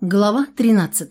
Глава 13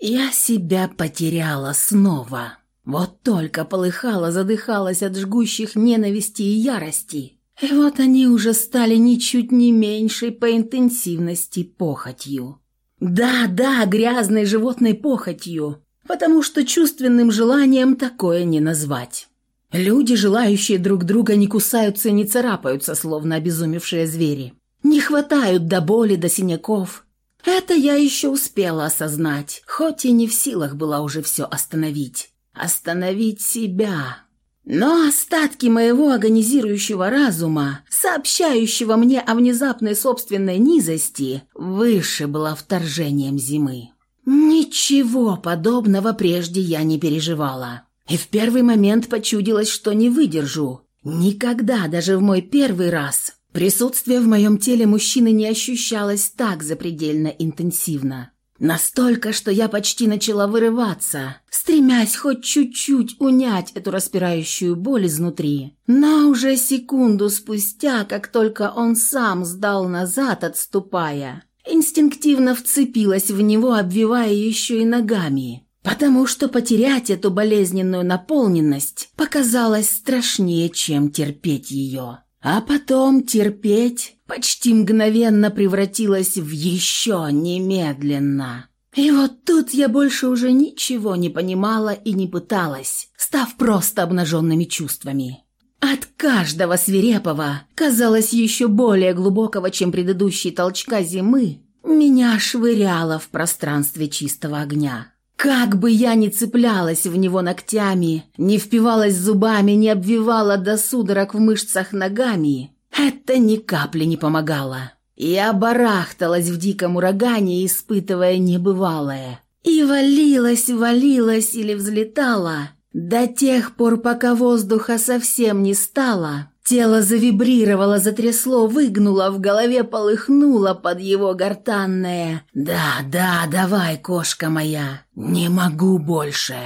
Я себя потеряла снова. Вот только полыхала, задыхалась от жгущих ненависти и ярости. И вот они уже стали ничуть не меньшей по интенсивности похотью. Да, да, грязной животной похотью, потому что чувственным желанием такое не назвать. Люди, желающие друг друга, не кусаются и не царапаются, словно обезумевшие звери. Не хватают до боли, до синяков, это я еще успела осознать, хоть и не в силах была уже все остановить. Остановить себя. Но остатки моего агонизирующего разума, сообщающего мне о внезапной собственной низости, выше было вторжением зимы. Ничего подобного прежде я не переживала. И в первый момент почудилось, что не выдержу. Никогда, даже в мой первый раз, Присутствие в моем теле мужчины не ощущалось так запредельно интенсивно. Настолько, что я почти начала вырываться, стремясь хоть чуть-чуть унять эту распирающую боль изнутри. Но уже секунду спустя, как только он сам сдал назад, отступая, инстинктивно вцепилась в него, обвивая еще и ногами. Потому что потерять эту болезненную наполненность показалось страшнее, чем терпеть ее. А потом терпеть почти мгновенно превратилось в еще немедленно. И вот тут я больше уже ничего не понимала и не пыталась, став просто обнаженными чувствами. От каждого свирепого, казалось еще более глубокого, чем предыдущий толчка зимы, меня швыряло в пространстве чистого огня. Как бы я ни цеплялась в него ногтями, не впивалась зубами, не обвивала до судорог в мышцах ногами, это ни капли не помогало. Я барахталась в диком урагане, испытывая небывалое. И валилась, валилась или взлетала до тех пор, пока воздуха совсем не стало, Тело завибрировало, затрясло, выгнуло, в голове полыхнуло под его гортанное «Да, да, давай, кошка моя, не могу больше».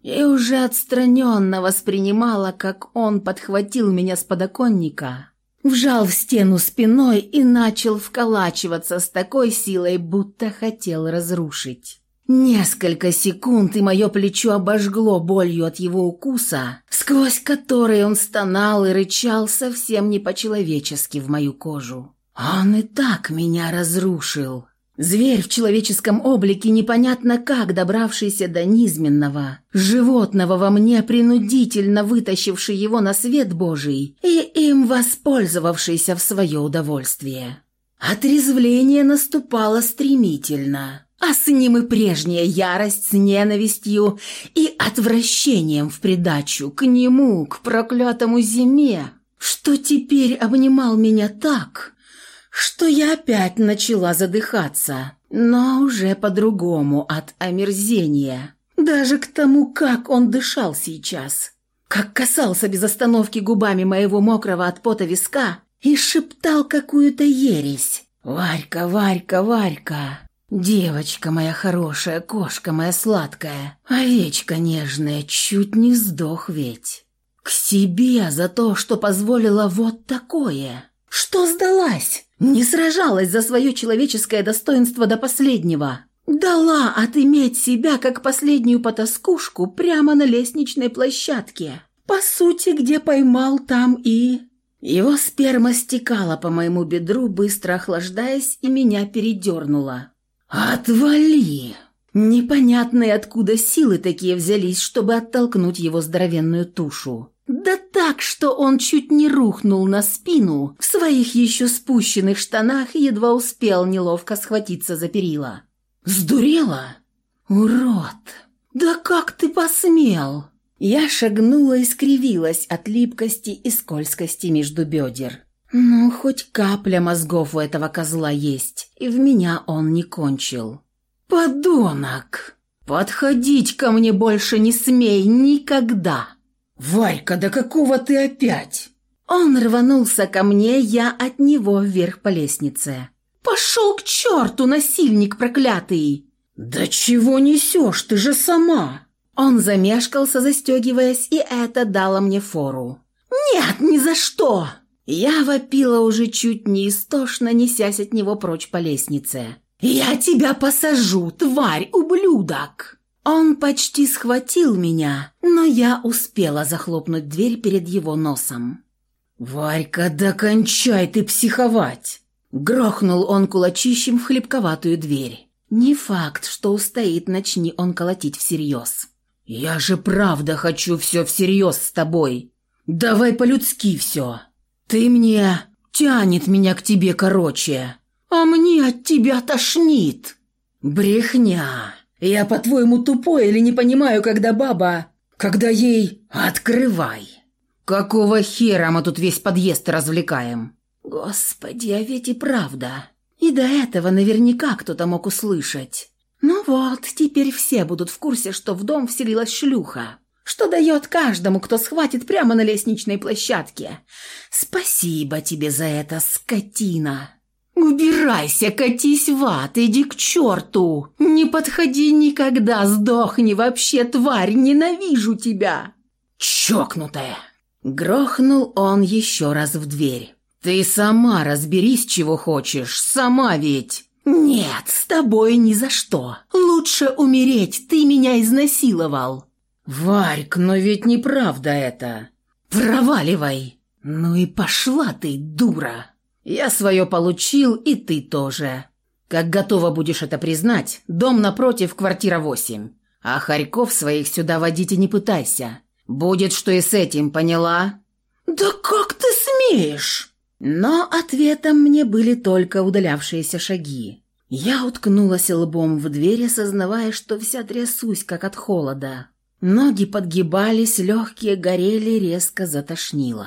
И уже отстраненно воспринимала, как он подхватил меня с подоконника, вжал в стену спиной и начал вколачиваться с такой силой, будто хотел разрушить. Несколько секунд, и мое плечо обожгло болью от его укуса, сквозь который он стонал и рычал совсем не по-человечески в мою кожу. Он и так меня разрушил. Зверь в человеческом облике, непонятно как добравшийся до низменного, животного во мне, принудительно вытащивший его на свет Божий и им воспользовавшийся в свое удовольствие. Отрезвление наступало стремительно а с ним и прежняя ярость с ненавистью и отвращением в придачу к нему, к проклятому зиме, что теперь обнимал меня так, что я опять начала задыхаться, но уже по-другому от омерзения, даже к тому, как он дышал сейчас, как касался без остановки губами моего мокрого от пота виска и шептал какую-то ересь. «Варька, Варька, Варька!» Девочка моя хорошая, кошка моя сладкая, овечка нежная, чуть не сдох ведь. К себе за то, что позволила вот такое. Что сдалась? Не сражалась за свое человеческое достоинство до последнего. Дала отыметь себя, как последнюю потаскушку, прямо на лестничной площадке. По сути, где поймал, там и... Его сперма стекала по моему бедру, быстро охлаждаясь, и меня передернула. «Отвали!» Непонятные откуда силы такие взялись, чтобы оттолкнуть его здоровенную тушу. Да так, что он чуть не рухнул на спину в своих еще спущенных штанах едва успел неловко схватиться за перила. «Сдурела? Урод! Да как ты посмел?» Я шагнула и скривилась от липкости и скользкости между бедер. Ну, хоть капля мозгов у этого козла есть, и в меня он не кончил. Подонок! Подходить ко мне больше не смей никогда! Варька, да какого ты опять? Он рванулся ко мне, я от него вверх по лестнице. «Пошел к черту, насильник проклятый!» «Да чего несешь, ты же сама!» Он замешкался, застегиваясь, и это дало мне фору. «Нет, ни за что!» Я вопила уже чуть не истошно, несясь от него прочь по лестнице. «Я тебя посажу, тварь, ублюдок!» Он почти схватил меня, но я успела захлопнуть дверь перед его носом. «Варька, да кончай ты психовать!» Грохнул он кулачищем в хлебковатую дверь. Не факт, что устоит, начни он колотить всерьез. «Я же правда хочу все всерьез с тобой. Давай по-людски все. Ты мне... тянет меня к тебе короче, а мне от тебя тошнит. Брехня. Я, по-твоему, тупой или не понимаю, когда баба... Когда ей... Открывай. Какого хера мы тут весь подъезд развлекаем? Господи, а ведь и правда. И до этого наверняка кто-то мог услышать. Ну вот, теперь все будут в курсе, что в дом вселилась шлюха, что дает каждому, кто схватит прямо на лестничной площадке. Спасибо тебе за это, скотина. Убирайся, катись в ад, иди к черту. Не подходи никогда, сдохни вообще, тварь, ненавижу тебя. Чокнутая. Грохнул он еще раз в дверь. «Ты сама разберись, чего хочешь, сама ведь!» «Нет, с тобой ни за что. Лучше умереть, ты меня изнасиловал». «Варьк, но ведь неправда это». «Проваливай». «Ну и пошла ты, дура». «Я свое получил, и ты тоже. Как готова будешь это признать, дом напротив, квартира восемь. А Харьков своих сюда водить и не пытайся. Будет что и с этим, поняла?» «Да как ты смеешь?» Но ответом мне были только удалявшиеся шаги. Я уткнулась лбом в дверь, осознавая, что вся трясусь, как от холода. Ноги подгибались, легкие горели, резко затошнило.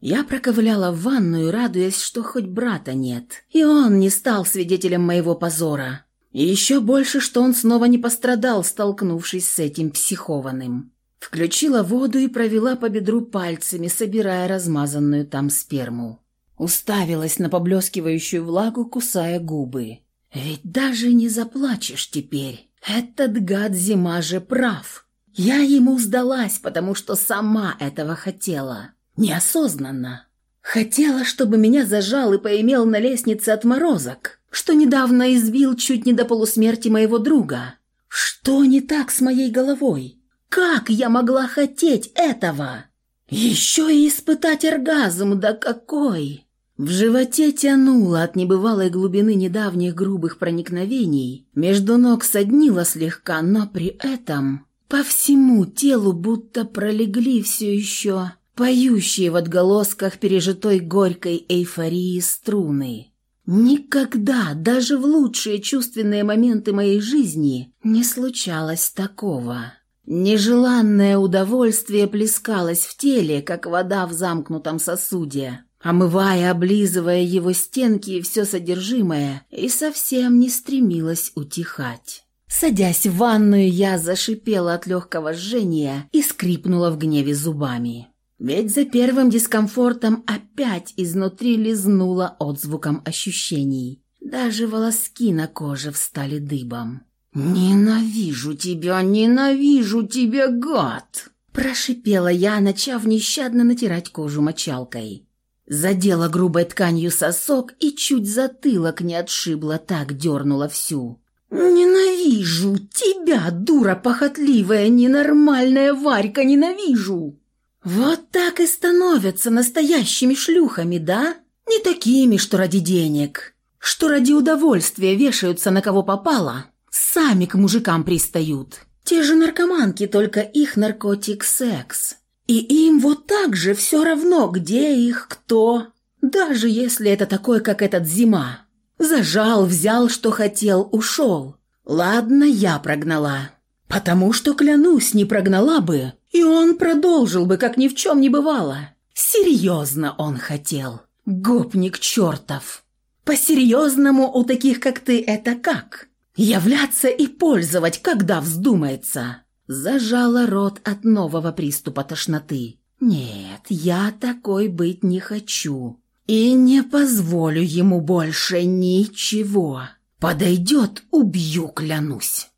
Я проковыляла в ванную, радуясь, что хоть брата нет, и он не стал свидетелем моего позора. И еще больше, что он снова не пострадал, столкнувшись с этим психованным. Включила воду и провела по бедру пальцами, собирая размазанную там сперму. Уставилась на поблескивающую влагу, кусая губы. «Ведь даже не заплачешь теперь. Этот гад зима же прав. Я ему сдалась, потому что сама этого хотела. Неосознанно. Хотела, чтобы меня зажал и поимел на лестнице отморозок, что недавно избил чуть не до полусмерти моего друга. Что не так с моей головой? Как я могла хотеть этого? Еще и испытать оргазм, да какой!» В животе тянуло от небывалой глубины недавних грубых проникновений, между ног соднило слегка, но при этом по всему телу будто пролегли все еще поющие в отголосках пережитой горькой эйфории струны. Никогда, даже в лучшие чувственные моменты моей жизни, не случалось такого. Нежеланное удовольствие плескалось в теле, как вода в замкнутом сосуде омывая, облизывая его стенки и все содержимое, и совсем не стремилась утихать. Садясь в ванную, я зашипела от легкого жжения и скрипнула в гневе зубами. Ведь за первым дискомфортом опять изнутри лизнула отзвуком ощущений. Даже волоски на коже встали дыбом. «Ненавижу тебя, ненавижу тебя, гад!» Прошипела я, начав нещадно натирать кожу мочалкой. Задела грубой тканью сосок и чуть затылок не отшибла, так дернула всю. «Ненавижу тебя, дура похотливая, ненормальная Варька, ненавижу!» «Вот так и становятся настоящими шлюхами, да? Не такими, что ради денег, что ради удовольствия вешаются на кого попало, сами к мужикам пристают. Те же наркоманки, только их наркотик – секс. И им вот так же все равно, где их, кто. Даже если это такой, как этот зима. Зажал, взял, что хотел, ушел. Ладно, я прогнала. Потому что, клянусь, не прогнала бы. И он продолжил бы, как ни в чем не бывало. Серьезно он хотел. Гопник чертов. По-серьезному у таких, как ты, это как? Являться и пользовать, когда вздумается. Зажала рот от нового приступа тошноты. «Нет, я такой быть не хочу. И не позволю ему больше ничего. Подойдет, убью, клянусь».